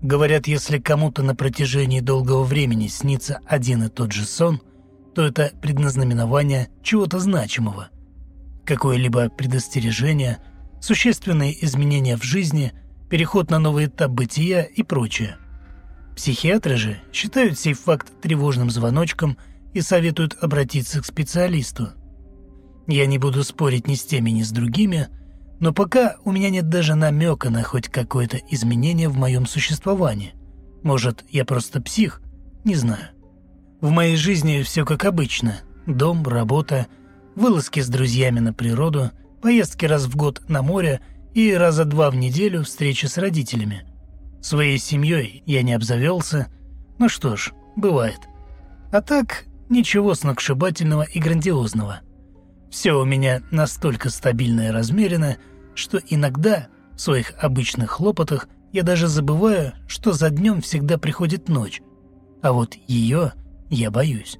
Говорят, если кому-то на протяжении долгого времени снится один и тот же сон, то это предназнаменование чего-то значимого. Какое-либо предостережение, существенные изменения в жизни, переход на новый этап бытия и прочее. Психиатры же считают сей факт тревожным звоночком и советуют обратиться к специалисту. Я не буду спорить ни с теми, ни с другими, но пока у меня нет даже намека на хоть какое-то изменение в моем существовании. Может, я просто псих? Не знаю. В моей жизни все как обычно. Дом, работа, вылазки с друзьями на природу, поездки раз в год на море и раза два в неделю встречи с родителями. Своей семьей я не обзавелся. Ну что ж, бывает. А так, ничего сногсшибательного и грандиозного – все у меня настолько стабильно и размерено, что иногда в своих обычных хлопотах я даже забываю, что за днем всегда приходит ночь. А вот ее я боюсь.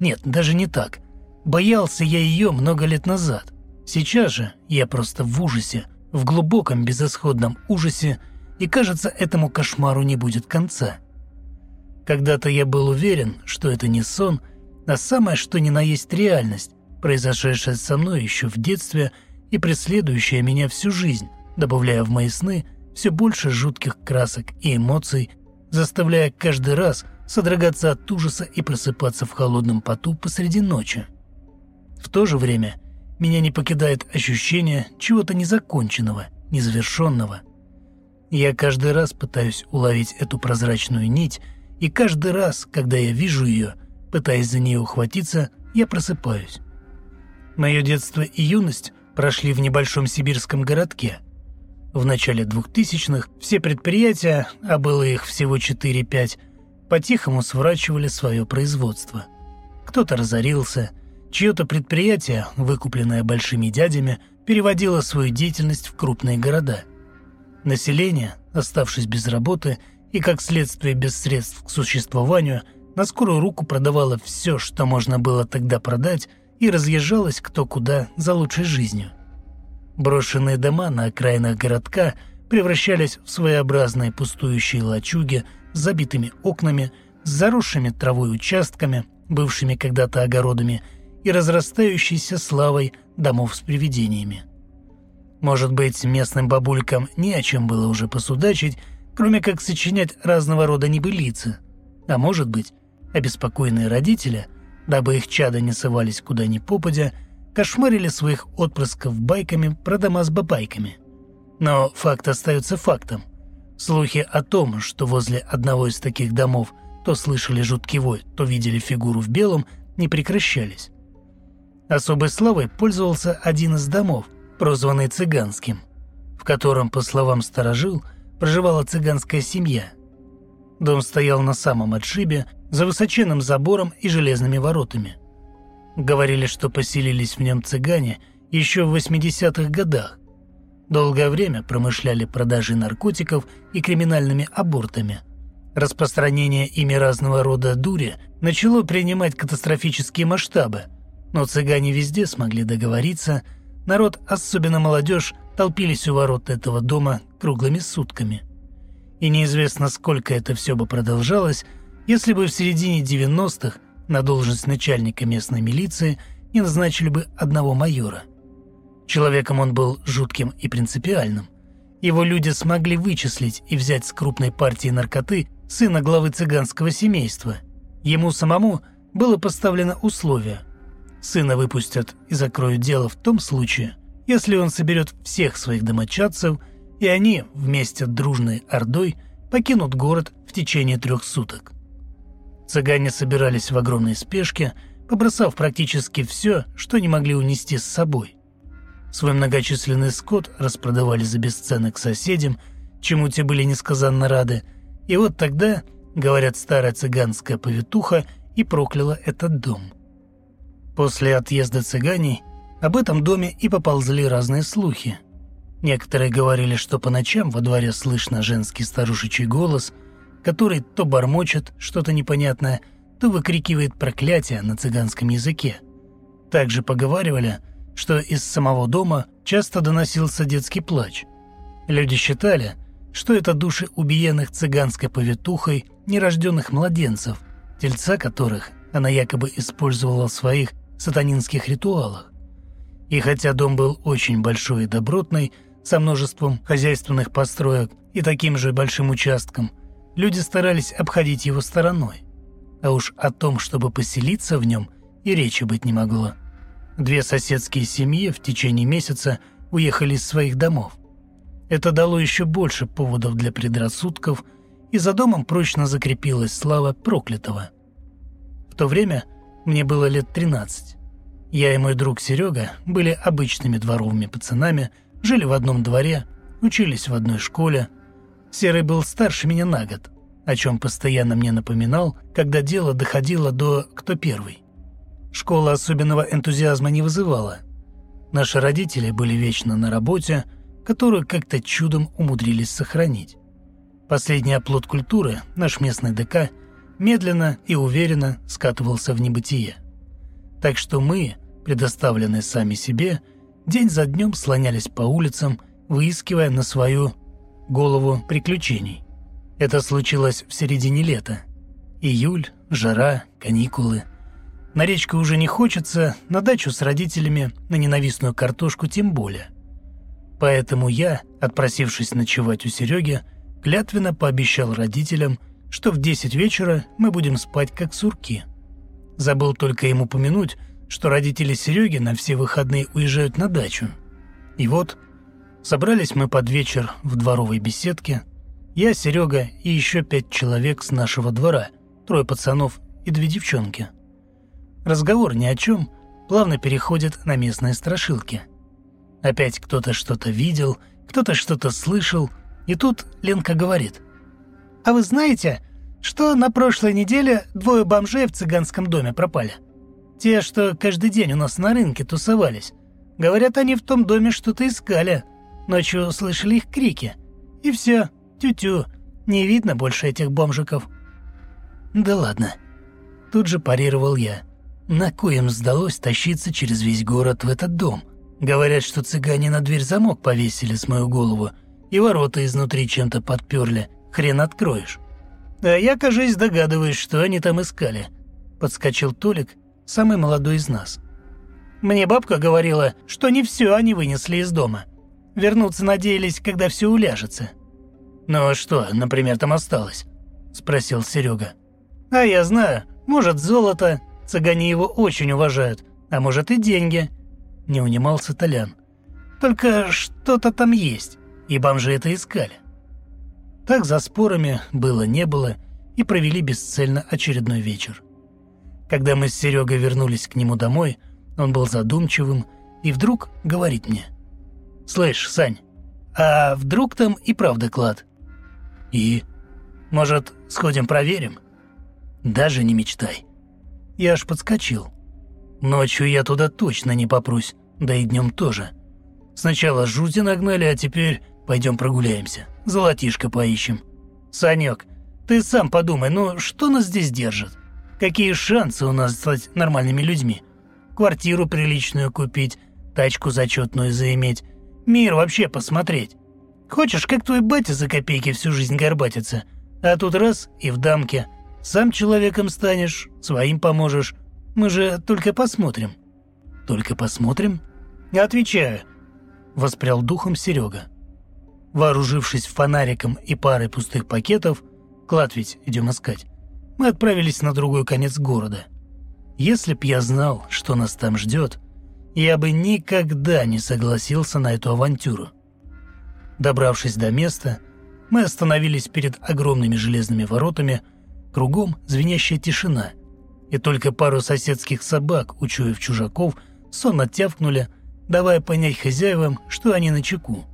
Нет, даже не так. Боялся я ее много лет назад. Сейчас же я просто в ужасе, в глубоком безысходном ужасе, и кажется, этому кошмару не будет конца. Когда-то я был уверен, что это не сон, а самое что ни на есть реальность, произошедшее со мной еще в детстве и преследующее меня всю жизнь, добавляя в мои сны все больше жутких красок и эмоций, заставляя каждый раз содрогаться от ужаса и просыпаться в холодном поту посреди ночи. В то же время меня не покидает ощущение чего-то незаконченного, незавершенного. Я каждый раз пытаюсь уловить эту прозрачную нить, и каждый раз, когда я вижу ее, пытаясь за нее ухватиться, я просыпаюсь. Мое детство и юность прошли в небольшом сибирском городке. В начале 2000-х все предприятия, а было их всего 4-5, по-тихому сворачивали свое производство. Кто-то разорился, чье-то предприятие, выкупленное большими дядями, переводило свою деятельность в крупные города. Население, оставшись без работы и, как следствие, без средств к существованию, на скорую руку продавало все, что можно было тогда продать – и разъезжалась кто куда за лучшей жизнью. Брошенные дома на окраинах городка превращались в своеобразные пустующие лачуги с забитыми окнами, с заросшими травой участками, бывшими когда-то огородами и разрастающейся славой домов с привидениями. Может быть, местным бабулькам не о чем было уже посудачить, кроме как сочинять разного рода небылицы. А может быть, обеспокоенные родители дабы их чада не сывались куда ни попадя, кошмарили своих отпрысков байками про дома с бабайками. Но факт остается фактом. Слухи о том, что возле одного из таких домов то слышали жуткий вой, то видели фигуру в белом, не прекращались. Особой славой пользовался один из домов, прозванный цыганским, в котором, по словам сторожил, проживала цыганская семья. Дом стоял на самом отшибе, за высоченным забором и железными воротами. Говорили, что поселились в нем цыгане еще в 80-х годах. Долгое время промышляли продажей наркотиков и криминальными абортами. Распространение ими разного рода дури начало принимать катастрофические масштабы, но цыгане везде смогли договориться, народ, особенно молодежь, толпились у ворот этого дома круглыми сутками. И неизвестно, сколько это все бы продолжалось, если бы в середине 90-х на должность начальника местной милиции не назначили бы одного майора. Человеком он был жутким и принципиальным. Его люди смогли вычислить и взять с крупной партии наркоты сына главы цыганского семейства. Ему самому было поставлено условие. Сына выпустят и закроют дело в том случае, если он соберет всех своих домочадцев, и они вместе дружной ордой покинут город в течение трех суток. Цыгане собирались в огромной спешке, побросав практически все, что не могли унести с собой. Свой многочисленный скот распродавали за бесценок соседям, чему те были несказанно рады, и вот тогда, говорят, старая цыганская повитуха и прокляла этот дом. После отъезда цыганей об этом доме и поползли разные слухи. Некоторые говорили, что по ночам во дворе слышно женский старушечий голос – который то бормочет что-то непонятное, то выкрикивает проклятие на цыганском языке. Также поговаривали, что из самого дома часто доносился детский плач. Люди считали, что это души убиенных цыганской повитухой нерожденных младенцев, тельца которых она якобы использовала в своих сатанинских ритуалах. И хотя дом был очень большой и добротный, со множеством хозяйственных построек и таким же большим участком, люди старались обходить его стороной. А уж о том, чтобы поселиться в нем, и речи быть не могло. Две соседские семьи в течение месяца уехали из своих домов. Это дало еще больше поводов для предрассудков, и за домом прочно закрепилась слава проклятого. В то время мне было лет 13. Я и мой друг Серега были обычными дворовыми пацанами, жили в одном дворе, учились в одной школе. Серый был старше меня на год, о чем постоянно мне напоминал, когда дело доходило до «кто первый». Школа особенного энтузиазма не вызывала. Наши родители были вечно на работе, которую как-то чудом умудрились сохранить. Последний оплот культуры, наш местный ДК, медленно и уверенно скатывался в небытие. Так что мы, предоставленные сами себе, день за днем слонялись по улицам, выискивая на свою голову приключений. Это случилось в середине лета. Июль, жара, каникулы – на речку уже не хочется, на дачу с родителями, на ненавистную картошку тем более. Поэтому я, отпросившись ночевать у Сереги, клятвенно пообещал родителям, что в 10 вечера мы будем спать как сурки. Забыл только ему помянуть, что родители Сереги на все выходные уезжают на дачу. И вот, собрались мы под вечер в дворовой беседке, я, Серега и еще пять человек с нашего двора, трое пацанов и две девчонки – Разговор ни о чем плавно переходит на местные страшилки. Опять кто-то что-то видел, кто-то что-то слышал, и тут Ленка говорит. «А вы знаете, что на прошлой неделе двое бомжей в цыганском доме пропали? Те, что каждый день у нас на рынке тусовались. Говорят, они в том доме что-то искали. Ночью слышали их крики. И все, тю-тю, не видно больше этих бомжиков». «Да ладно». Тут же парировал я. На кой им сдалось тащиться через весь город в этот дом? Говорят, что цыгане на дверь замок повесили с мою голову, и ворота изнутри чем-то подперли. Хрен откроешь. А я, кажись, догадываюсь, что они там искали. Подскочил Толик, самый молодой из нас. Мне бабка говорила, что не все они вынесли из дома. Вернуться надеялись, когда все уляжется. «Ну а что, например, там осталось?» – спросил Серега. «А я знаю, может, золото, Цыгане его очень уважают, а может и деньги. Не унимался Толян. Только что-то там есть, и бомжи это искали. Так за спорами было-не было и провели бесцельно очередной вечер. Когда мы с Серегой вернулись к нему домой, он был задумчивым и вдруг говорит мне. «Слышь, Сань, а вдруг там и правда клад?» «И? Может, сходим проверим?» «Даже не мечтай. Я аж подскочил. Ночью я туда точно не попрусь, да и днем тоже. Сначала жути нагнали, а теперь пойдем прогуляемся, золотишко поищем. Санек, ты сам подумай, ну что нас здесь держит? Какие шансы у нас стать нормальными людьми? Квартиру приличную купить, тачку зачетную заиметь, мир вообще посмотреть. Хочешь, как твой батя за копейки всю жизнь горбатится, а тут раз и в дамке – сам человеком станешь, своим поможешь. Мы же только посмотрим». «Только посмотрим?» «Отвечаю», — воспрял духом Серега. Вооружившись фонариком и парой пустых пакетов, клад ведь идем искать, мы отправились на другой конец города. Если б я знал, что нас там ждет, я бы никогда не согласился на эту авантюру. Добравшись до места, мы остановились перед огромными железными воротами — Кругом звенящая тишина, и только пару соседских собак, учуяв чужаков, сонно тявкнули, давая понять хозяевам, что они на чеку.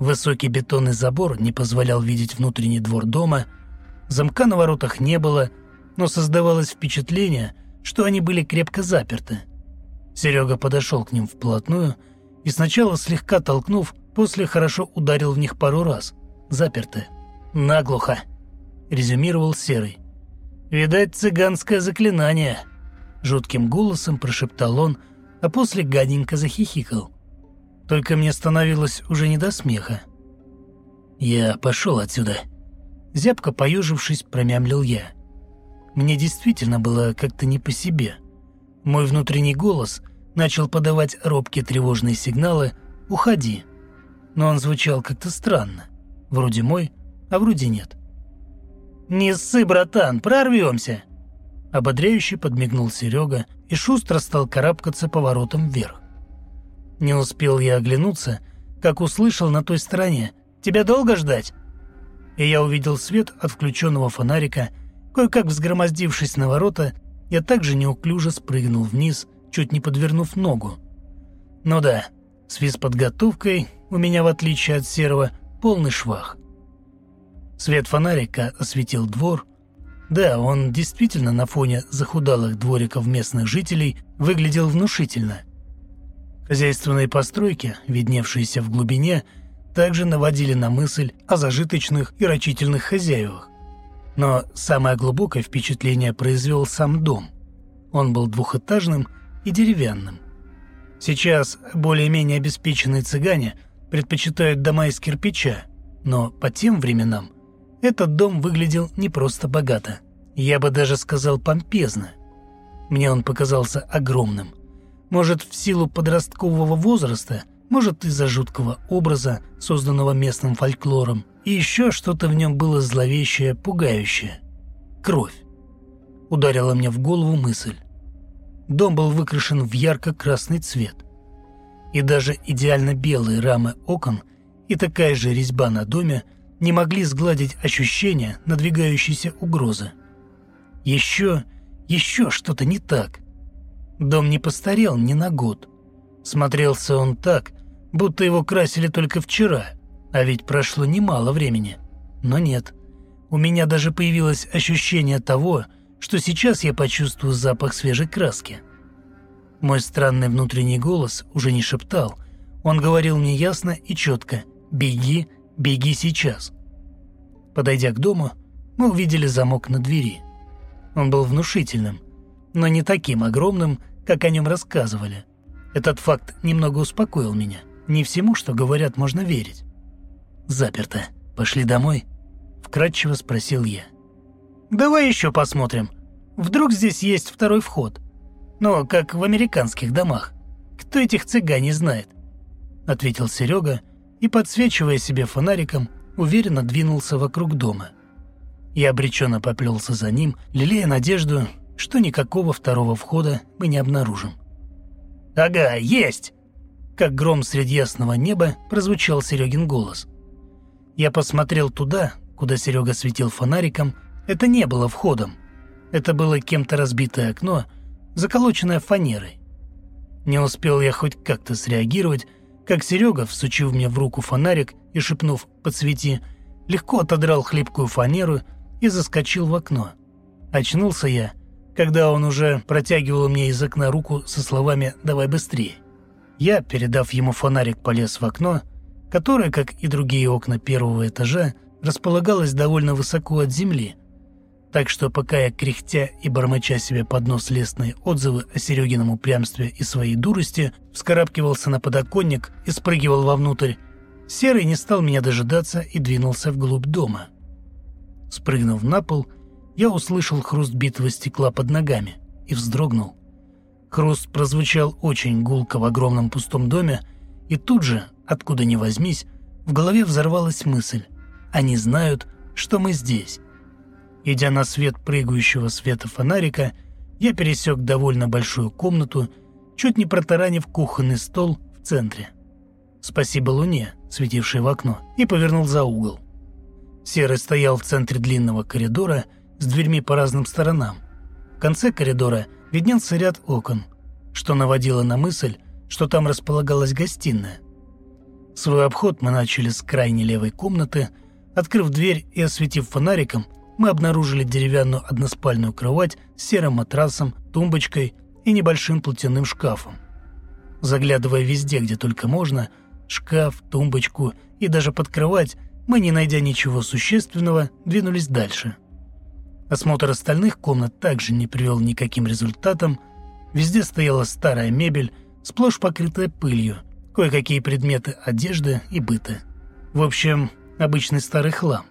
Высокий бетонный забор не позволял видеть внутренний двор дома, замка на воротах не было, но создавалось впечатление, что они были крепко заперты. Серега подошел к ним вплотную и сначала слегка толкнув, после хорошо ударил в них пару раз. Заперты. Наглухо. — резюмировал Серый. «Видать, цыганское заклинание», — жутким голосом прошептал он, а после гаденько захихикал. Только мне становилось уже не до смеха. «Я пошел отсюда». Зябко поежившись, промямлил я. Мне действительно было как-то не по себе. Мой внутренний голос начал подавать робкие тревожные сигналы «Уходи». Но он звучал как-то странно. Вроде мой, а вроде нет. «Не ссы, братан, прорвемся!» Ободряюще подмигнул Серега и шустро стал карабкаться поворотом вверх. Не успел я оглянуться, как услышал на той стороне «Тебя долго ждать?» И я увидел свет от включенного фонарика, кое-как взгромоздившись на ворота, я также неуклюже спрыгнул вниз, чуть не подвернув ногу. Ну да, с физподготовкой у меня, в отличие от серого, полный швах. Свет фонарика осветил двор. Да, он действительно на фоне захудалых двориков местных жителей выглядел внушительно. Хозяйственные постройки, видневшиеся в глубине, также наводили на мысль о зажиточных и рачительных хозяевах. Но самое глубокое впечатление произвел сам дом. Он был двухэтажным и деревянным. Сейчас более-менее обеспеченные цыгане предпочитают дома из кирпича, но по тем временам этот дом выглядел не просто богато. Я бы даже сказал помпезно. Мне он показался огромным. Может, в силу подросткового возраста, может, из-за жуткого образа, созданного местным фольклором, и еще что-то в нем было зловещее, пугающее. Кровь. Ударила мне в голову мысль. Дом был выкрашен в ярко-красный цвет. И даже идеально белые рамы окон и такая же резьба на доме не могли сгладить ощущение надвигающейся угрозы. Еще, еще что-то не так. Дом не постарел ни на год. Смотрелся он так, будто его красили только вчера, а ведь прошло немало времени. Но нет, у меня даже появилось ощущение того, что сейчас я почувствую запах свежей краски. Мой странный внутренний голос уже не шептал, он говорил мне ясно и четко «Беги, беги сейчас». Подойдя к дому, мы увидели замок на двери. Он был внушительным, но не таким огромным, как о нем рассказывали. Этот факт немного успокоил меня. Не всему, что говорят, можно верить. «Заперто. Пошли домой?» – вкратчиво спросил я. «Давай еще посмотрим. Вдруг здесь есть второй вход. Но как в американских домах. Кто этих цыган не знает?» – ответил Серега и, подсвечивая себе фонариком, уверенно двинулся вокруг дома. Я обреченно поплелся за ним, лелея надежду, что никакого второго входа мы не обнаружим. «Ага, есть!» Как гром среди ясного неба прозвучал Серегин голос. Я посмотрел туда, куда Серега светил фонариком. Это не было входом. Это было кем-то разбитое окно, заколоченное фанерой. Не успел я хоть как-то среагировать, как Серега, всучив мне в руку фонарик и шепнув «подсвети», легко отодрал хлипкую фанеру и заскочил в окно. Очнулся я, когда он уже протягивал мне из окна руку со словами «давай быстрее». Я, передав ему фонарик, полез в окно, которое, как и другие окна первого этажа, располагалось довольно высоко от земли – так что пока я, кряхтя и бормоча себе под нос лестные отзывы о Серегином упрямстве и своей дурости, вскарабкивался на подоконник и спрыгивал вовнутрь, Серый не стал меня дожидаться и двинулся вглубь дома. Спрыгнув на пол, я услышал хруст битого стекла под ногами и вздрогнул. Хруст прозвучал очень гулко в огромном пустом доме, и тут же, откуда ни возьмись, в голове взорвалась мысль «Они знают, что мы здесь». Идя на свет прыгающего света фонарика, я пересек довольно большую комнату, чуть не протаранив кухонный стол в центре. Спасибо луне, светившей в окно, и повернул за угол. Серый стоял в центре длинного коридора с дверьми по разным сторонам. В конце коридора виднелся ряд окон, что наводило на мысль, что там располагалась гостиная. Свой обход мы начали с крайней левой комнаты, открыв дверь и осветив фонариком, мы обнаружили деревянную односпальную кровать с серым матрасом, тумбочкой и небольшим платяным шкафом. Заглядывая везде, где только можно, шкаф, тумбочку и даже под кровать, мы, не найдя ничего существенного, двинулись дальше. Осмотр остальных комнат также не привел никаким результатам. Везде стояла старая мебель, сплошь покрытая пылью, кое-какие предметы одежды и быта. В общем, обычный старый хлам.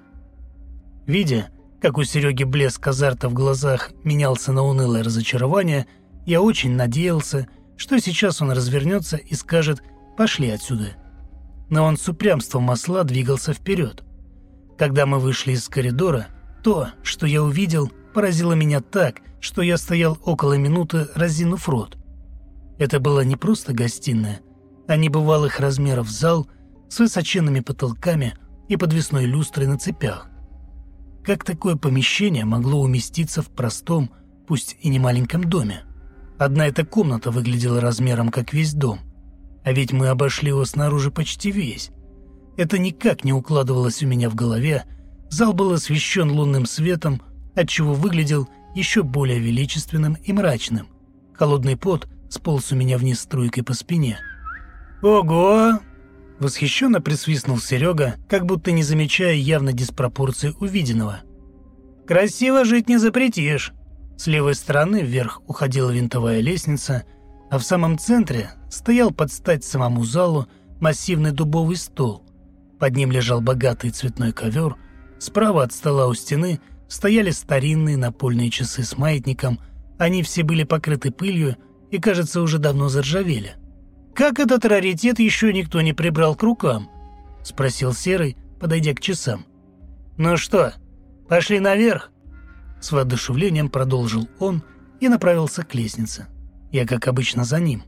Видя, как у Сереги блеск азарта в глазах менялся на унылое разочарование, я очень надеялся, что сейчас он развернется и скажет «пошли отсюда». Но он с упрямством осла двигался вперед. Когда мы вышли из коридора, то, что я увидел, поразило меня так, что я стоял около минуты, разинув рот. Это была не просто гостиная, а небывалых размеров зал с высоченными потолками и подвесной люстрой на цепях. Как такое помещение могло уместиться в простом, пусть и не маленьком доме? Одна эта комната выглядела размером как весь дом, а ведь мы обошли его снаружи почти весь. Это никак не укладывалось у меня в голове. Зал был освещен лунным светом, отчего выглядел еще более величественным и мрачным. Холодный пот сполз у меня вниз струйкой по спине. «Ого!» – восхищенно присвистнул Серега, как будто не замечая явно диспропорции увиденного. «Красиво жить не запретишь!» С левой стороны вверх уходила винтовая лестница, а в самом центре стоял под стать самому залу массивный дубовый стол. Под ним лежал богатый цветной ковер, справа от стола у стены стояли старинные напольные часы с маятником, они все были покрыты пылью и, кажется, уже давно заржавели. «Как этот раритет еще никто не прибрал к рукам?» – спросил Серый, подойдя к часам. «Ну что, пошли наверх?» С воодушевлением продолжил он и направился к лестнице. Я, как обычно, за ним.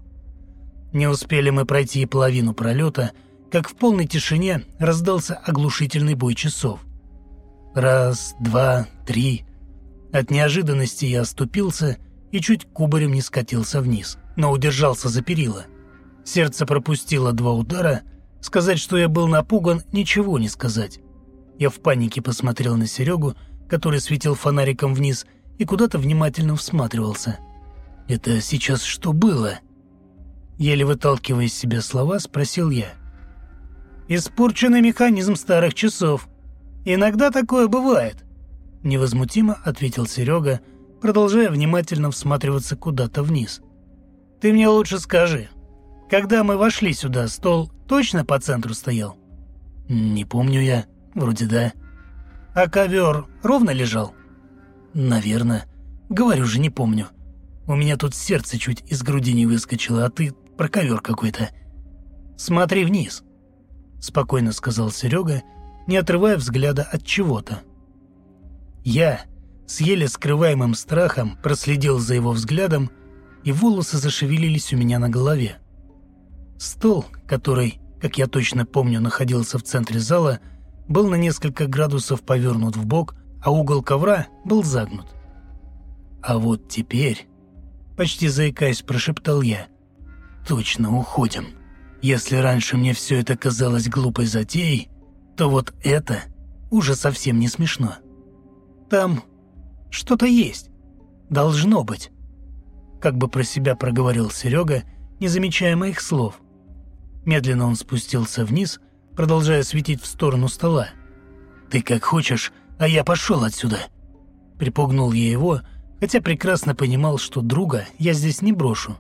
Не успели мы пройти половину пролета, как в полной тишине раздался оглушительный бой часов. Раз, два, три. От неожиданности я оступился и чуть кубарем не скатился вниз, но удержался за перила. Сердце пропустило два удара. Сказать, что я был напуган, ничего не сказать. Я в панике посмотрел на Серегу, который светил фонариком вниз и куда-то внимательно всматривался. «Это сейчас что было?» Еле выталкивая из себя слова, спросил я. «Испорченный механизм старых часов. Иногда такое бывает», — невозмутимо ответил Серега, продолжая внимательно всматриваться куда-то вниз. «Ты мне лучше скажи, когда мы вошли сюда, стол точно по центру стоял?» «Не помню я. Вроде да». А ковер ровно лежал? Наверное. Говорю же, не помню. У меня тут сердце чуть из груди не выскочило, а ты про ковер какой-то. Смотри вниз, спокойно сказал Серега, не отрывая взгляда от чего-то. Я с еле скрываемым страхом проследил за его взглядом, и волосы зашевелились у меня на голове. Стол, который, как я точно помню, находился в центре зала, — был на несколько градусов повернут в бок, а угол ковра был загнут. «А вот теперь...» — почти заикаясь, прошептал я. «Точно уходим. Если раньше мне все это казалось глупой затеей, то вот это уже совсем не смешно. Там что-то есть. Должно быть». Как бы про себя проговорил Серега, не замечая моих слов. Медленно он спустился вниз — продолжая светить в сторону стола. «Ты как хочешь, а я пошел отсюда!» Припугнул я его, хотя прекрасно понимал, что друга я здесь не брошу.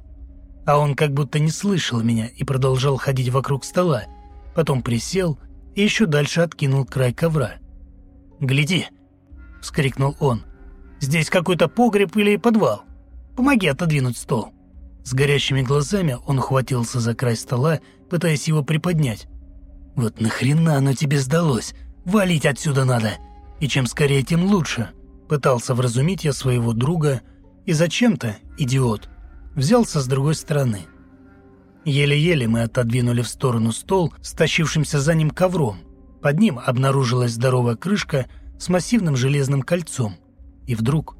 А он как будто не слышал меня и продолжал ходить вокруг стола, потом присел и еще дальше откинул край ковра. «Гляди!» — вскрикнул он. «Здесь какой-то погреб или подвал. Помоги отодвинуть стол». С горящими глазами он ухватился за край стола, пытаясь его приподнять. «Вот нахрена оно тебе сдалось? Валить отсюда надо! И чем скорее, тем лучше!» Пытался вразумить я своего друга, и зачем-то, идиот, взялся с другой стороны. Еле-еле мы отодвинули в сторону стол с тащившимся за ним ковром. Под ним обнаружилась здоровая крышка с массивным железным кольцом. И вдруг,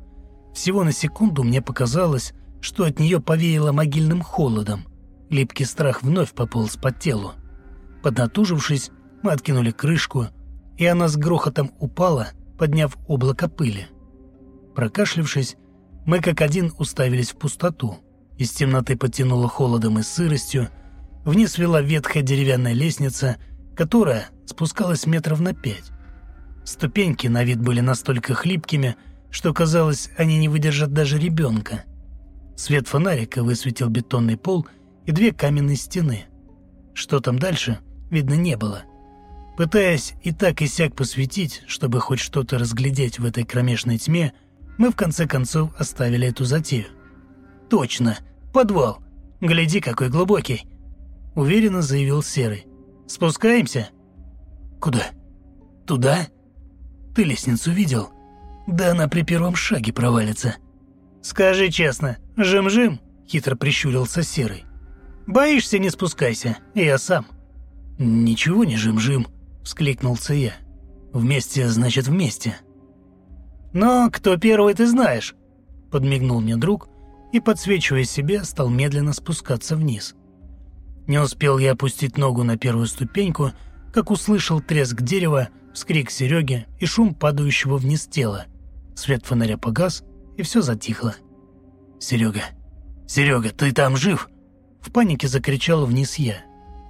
всего на секунду мне показалось, что от нее повеяло могильным холодом. Липкий страх вновь пополз по телу. Поднатужившись, мы откинули крышку, и она с грохотом упала, подняв облако пыли. Прокашлившись, мы как один уставились в пустоту. Из темноты потянуло холодом и сыростью. Вниз вела ветхая деревянная лестница, которая спускалась метров на пять. Ступеньки на вид были настолько хлипкими, что казалось, они не выдержат даже ребенка. Свет фонарика высветил бетонный пол и две каменные стены. Что там дальше, видно не было. Пытаясь и так и сяк посветить, чтобы хоть что-то разглядеть в этой кромешной тьме, мы в конце концов оставили эту затею. «Точно! Подвал! Гляди, какой глубокий!» Уверенно заявил Серый. «Спускаемся?» «Куда? Туда? Ты лестницу видел? Да она при первом шаге провалится». «Скажи честно, жим-жим?» – хитро прищурился Серый. «Боишься, не спускайся, я сам». «Ничего не жим-жим», вскликнулся я. «Вместе значит вместе». «Но кто первый, ты знаешь», — подмигнул мне друг и, подсвечивая себе, стал медленно спускаться вниз. Не успел я опустить ногу на первую ступеньку, как услышал треск дерева, вскрик Сереги и шум падающего вниз тела. Свет фонаря погас, и все затихло. «Серега! Серега, ты там жив?» В панике закричал вниз я.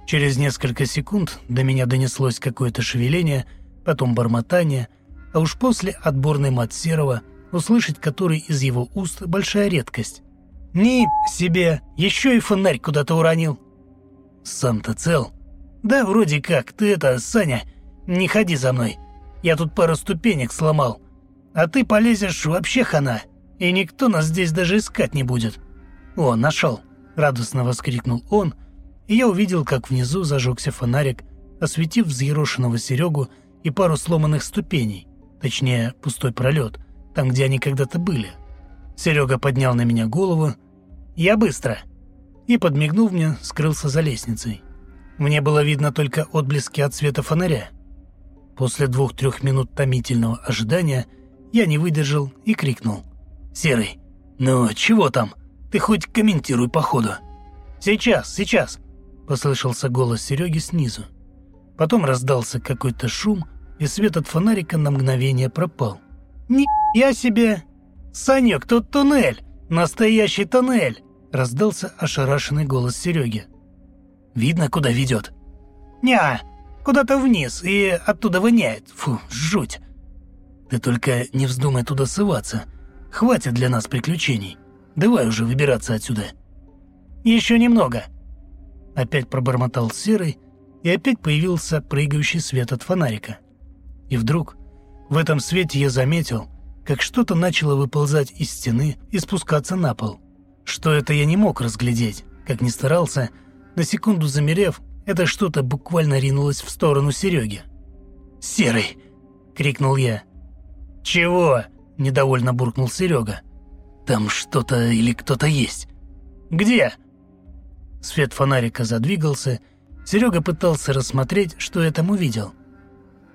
Через несколько секунд до меня донеслось какое-то шевеление, потом бормотание, а уж после отборный мат Серого, услышать который из его уст большая редкость. «Ни себе! Еще и фонарь куда-то уронил!» «Сам-то цел?» «Да, вроде как. Ты это, Саня, не ходи за мной. Я тут пару ступенек сломал. А ты полезешь вообще хана, и никто нас здесь даже искать не будет». «О, нашел!» – радостно воскликнул он – и я увидел, как внизу зажегся фонарик, осветив взъерошенного Серегу и пару сломанных ступеней, точнее, пустой пролет, там, где они когда-то были. Серега поднял на меня голову. «Я быстро!» И, подмигнув мне, скрылся за лестницей. Мне было видно только отблески от света фонаря. После двух-трех минут томительного ожидания я не выдержал и крикнул. «Серый, ну чего там? Ты хоть комментируй по ходу». «Сейчас, сейчас!» послышался голос Сереги снизу. Потом раздался какой-то шум, и свет от фонарика на мгновение пропал. «Ни я себе! Санек, тут туннель! Настоящий туннель!» Раздался ошарашенный голос Сереги. «Видно, куда ведет?» «Ня, куда-то вниз, и оттуда воняет. Фу, жуть!» «Ты только не вздумай туда сываться. Хватит для нас приключений. Давай уже выбираться отсюда». «Еще немного», Опять пробормотал серый, и опять появился прыгающий свет от фонарика. И вдруг в этом свете я заметил, как что-то начало выползать из стены и спускаться на пол. Что это я не мог разглядеть, как ни старался, на секунду замерев, это что-то буквально ринулось в сторону Сереги. «Серый!» — крикнул я. «Чего?» — недовольно буркнул Серега. «Там что-то или кто-то есть». «Где?» Свет фонарика задвигался. Серега пытался рассмотреть, что я там увидел.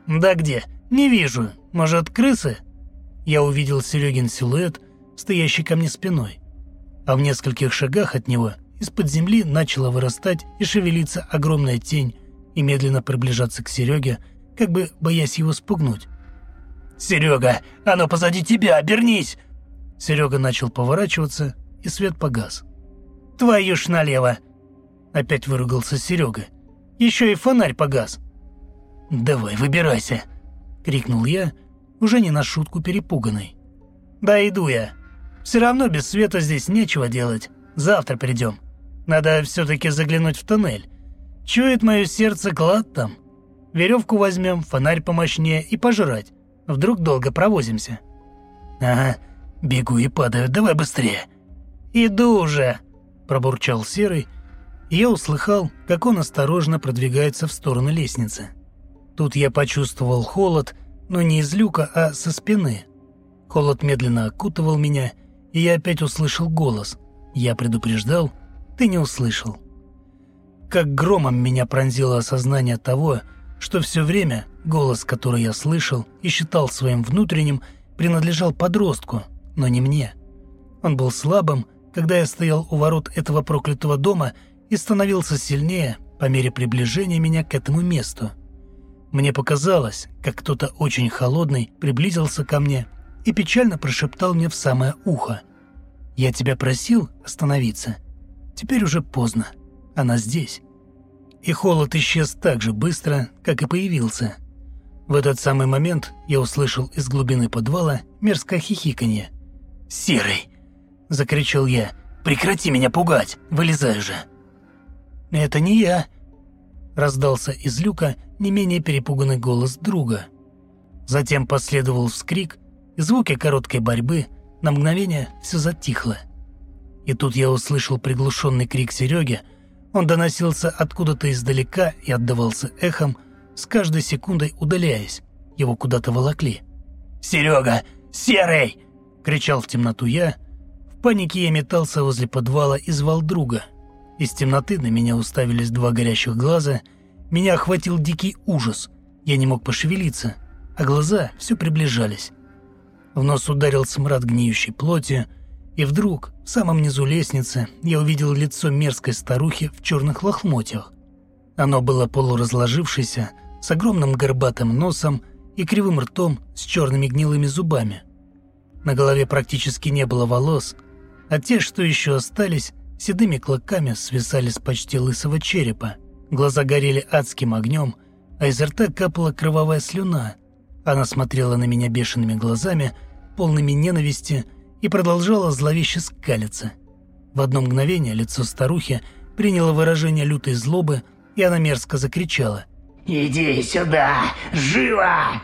«Да где? Не вижу. Может, крысы?» Я увидел Серегин силуэт, стоящий ко мне спиной. А в нескольких шагах от него из-под земли начала вырастать и шевелиться огромная тень и медленно приближаться к Сереге, как бы боясь его спугнуть. «Серега, оно позади тебя, обернись!» Серега начал поворачиваться, и свет погас. «Твою ж налево!» Опять выругался Серега. Еще и фонарь погас. «Давай, выбирайся!» — крикнул я, уже не на шутку перепуганный. «Да иду я. Все равно без света здесь нечего делать. Завтра придем. Надо все-таки заглянуть в тоннель. Чует мое сердце клад там. Веревку возьмем, фонарь помощнее и пожрать. Вдруг долго провозимся». «Ага, бегу и падаю, давай быстрее». «Иду уже!» – пробурчал Серый я услыхал, как он осторожно продвигается в сторону лестницы. Тут я почувствовал холод, но не из люка, а со спины. Холод медленно окутывал меня, и я опять услышал голос. Я предупреждал, ты не услышал. Как громом меня пронзило осознание того, что все время голос, который я слышал и считал своим внутренним, принадлежал подростку, но не мне. Он был слабым, когда я стоял у ворот этого проклятого дома и становился сильнее по мере приближения меня к этому месту. Мне показалось, как кто-то очень холодный приблизился ко мне и печально прошептал мне в самое ухо. «Я тебя просил остановиться. Теперь уже поздно. Она здесь». И холод исчез так же быстро, как и появился. В этот самый момент я услышал из глубины подвала мерзкое хихиканье. «Серый!» – закричал я. «Прекрати меня пугать! Вылезай же!» «Это не я». Раздался из люка не менее перепуганный голос друга. Затем последовал вскрик и звуки короткой борьбы, на мгновение все затихло. И тут я услышал приглушенный крик Сереги, он доносился откуда-то издалека и отдавался эхом, с каждой секундой удаляясь, его куда-то волокли. «Серега! Серый!» — кричал в темноту я. В панике я метался возле подвала и звал друга. Из темноты на меня уставились два горящих глаза. Меня охватил дикий ужас. Я не мог пошевелиться, а глаза все приближались. В нос ударил смрад гниющей плоти, и вдруг, в самом низу лестницы, я увидел лицо мерзкой старухи в черных лохмотьях. Оно было полуразложившееся, с огромным горбатым носом и кривым ртом с черными гнилыми зубами. На голове практически не было волос, а те, что еще остались, седыми клоками свисали с почти лысого черепа. Глаза горели адским огнем, а изо рта капала кровавая слюна. Она смотрела на меня бешеными глазами, полными ненависти, и продолжала зловеще скалиться. В одно мгновение лицо старухи приняло выражение лютой злобы, и она мерзко закричала. «Иди сюда! Живо!»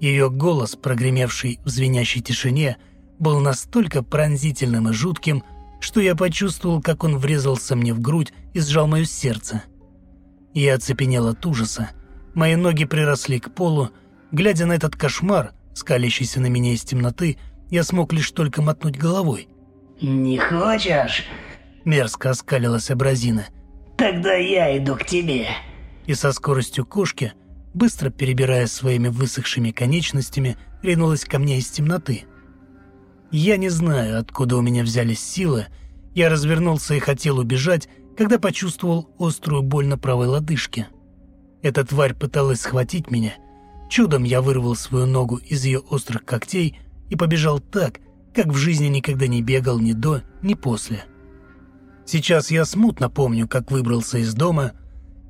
Ее голос, прогремевший в звенящей тишине, был настолько пронзительным и жутким, что я почувствовал, как он врезался мне в грудь и сжал мое сердце. Я оцепенел от ужаса. Мои ноги приросли к полу. Глядя на этот кошмар, скалящийся на меня из темноты, я смог лишь только мотнуть головой. «Не хочешь?» Мерзко оскалилась абразина. «Тогда я иду к тебе» и со скоростью кошки, быстро перебирая своими высохшими конечностями, ринулась ко мне из темноты. Я не знаю, откуда у меня взялись силы, я развернулся и хотел убежать, когда почувствовал острую боль на правой лодыжке. Эта тварь пыталась схватить меня. Чудом я вырвал свою ногу из ее острых когтей и побежал так, как в жизни никогда не бегал ни до, ни после. Сейчас я смутно помню, как выбрался из дома –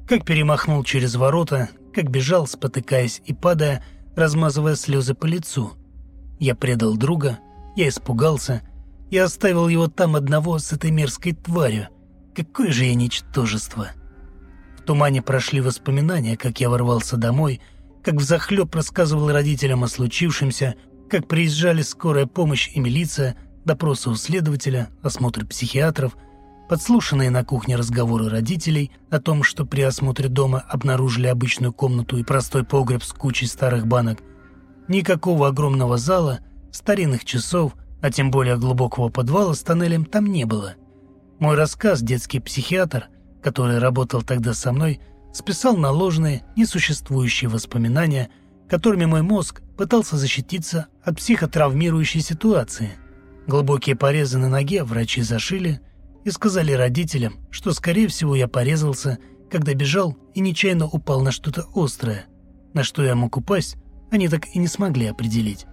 как перемахнул через ворота, как бежал, спотыкаясь и падая, размазывая слезы по лицу. Я предал друга, я испугался, я оставил его там одного с этой мерзкой тварью. Какое же я ничтожество! В тумане прошли воспоминания, как я ворвался домой, как взахлеб рассказывал родителям о случившемся, как приезжали скорая помощь и милиция, допросы у следователя, осмотр психиатров – Подслушанные на кухне разговоры родителей о том, что при осмотре дома обнаружили обычную комнату и простой погреб с кучей старых банок, никакого огромного зала, старинных часов, а тем более глубокого подвала с тоннелем там не было. Мой рассказ детский психиатр, который работал тогда со мной, списал на ложные, несуществующие воспоминания, которыми мой мозг пытался защититься от психотравмирующей ситуации. Глубокие порезы на ноге врачи зашили – и сказали родителям, что, скорее всего, я порезался, когда бежал и нечаянно упал на что-то острое. На что я мог упасть, они так и не смогли определить.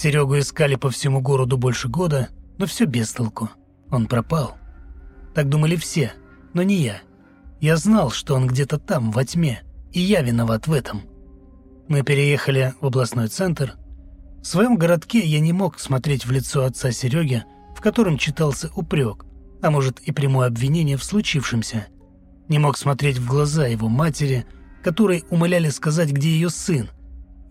Серегу искали по всему городу больше года, но все без толку. Он пропал. Так думали все, но не я. Я знал, что он где-то там, во тьме, и я виноват в этом. Мы переехали в областной центр. В своем городке я не мог смотреть в лицо отца Сереги, в котором читался упрек, а может и прямое обвинение в случившемся. Не мог смотреть в глаза его матери, которые умоляли сказать, где ее сын.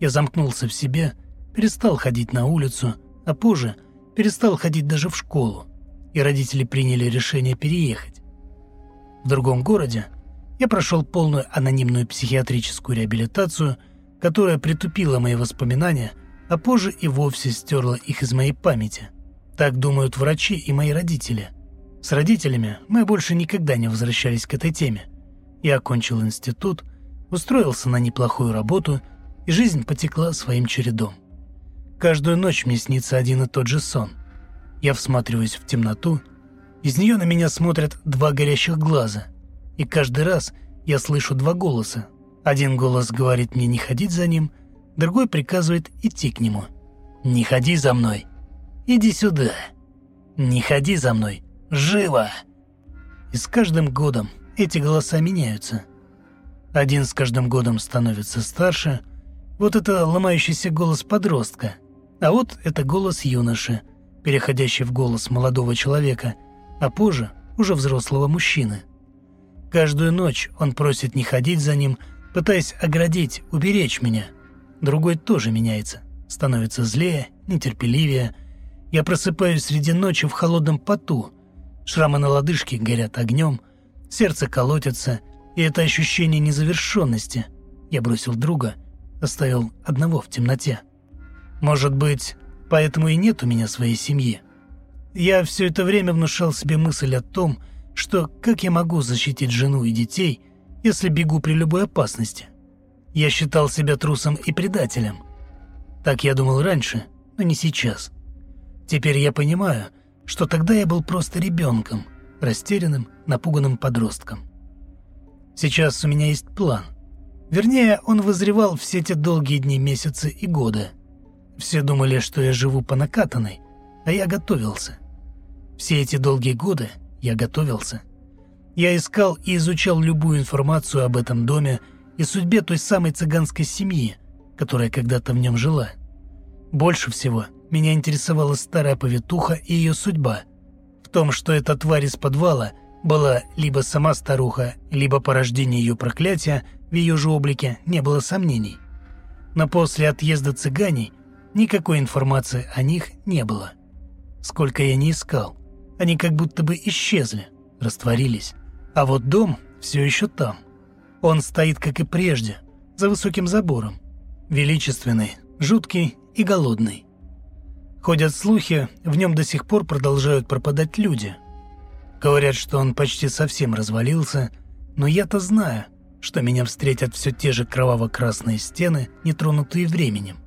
Я замкнулся в себе, перестал ходить на улицу, а позже перестал ходить даже в школу, и родители приняли решение переехать. В другом городе я прошел полную анонимную психиатрическую реабилитацию, которая притупила мои воспоминания, а позже и вовсе стерла их из моей памяти. Так думают врачи и мои родители – с родителями мы больше никогда не возвращались к этой теме. Я окончил институт, устроился на неплохую работу, и жизнь потекла своим чередом. Каждую ночь мне снится один и тот же сон. Я всматриваюсь в темноту, из нее на меня смотрят два горящих глаза, и каждый раз я слышу два голоса. Один голос говорит мне не ходить за ним, другой приказывает идти к нему. «Не ходи за мной! Иди сюда! Не ходи за мной! Живо!» И с каждым годом эти голоса меняются. Один с каждым годом становится старше. Вот это ломающийся голос подростка. А вот это голос юноши, переходящий в голос молодого человека, а позже уже взрослого мужчины. Каждую ночь он просит не ходить за ним, пытаясь оградить, уберечь меня. Другой тоже меняется, становится злее, нетерпеливее. Я просыпаюсь среди ночи в холодном поту. Шрамы на лодыжке горят огнем, сердце колотится, и это ощущение незавершенности. Я бросил друга, оставил одного в темноте. Может быть, поэтому и нет у меня своей семьи. Я все это время внушал себе мысль о том, что как я могу защитить жену и детей, если бегу при любой опасности. Я считал себя трусом и предателем. Так я думал раньше, но не сейчас. Теперь я понимаю, что тогда я был просто ребенком, растерянным, напуганным подростком. Сейчас у меня есть план. Вернее, он вызревал все эти долгие дни, месяцы и годы. Все думали, что я живу по накатанной, а я готовился. Все эти долгие годы я готовился. Я искал и изучал любую информацию об этом доме и судьбе той самой цыганской семьи, которая когда-то в нем жила. Больше всего меня интересовала старая повитуха и ее судьба. В том, что эта тварь из подвала была либо сама старуха, либо порождение ее проклятия в ее же облике, не было сомнений. Но после отъезда цыганей никакой информации о них не было. Сколько я не искал, они как будто бы исчезли, растворились. А вот дом все еще там. Он стоит, как и прежде, за высоким забором. Величественный, жуткий и голодный. Ходят слухи, в нем до сих пор продолжают пропадать люди. Говорят, что он почти совсем развалился, но я-то знаю, что меня встретят все те же кроваво-красные стены, нетронутые временем.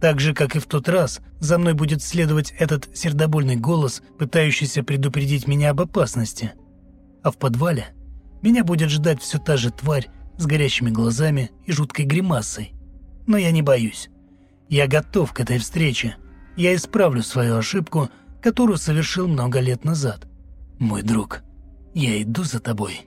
Так же, как и в тот раз, за мной будет следовать этот сердобольный голос, пытающийся предупредить меня об опасности. А в подвале меня будет ждать все та же тварь с горящими глазами и жуткой гримасой. Но я не боюсь. Я готов к этой встрече. Я исправлю свою ошибку, которую совершил много лет назад. Мой друг, я иду за тобой.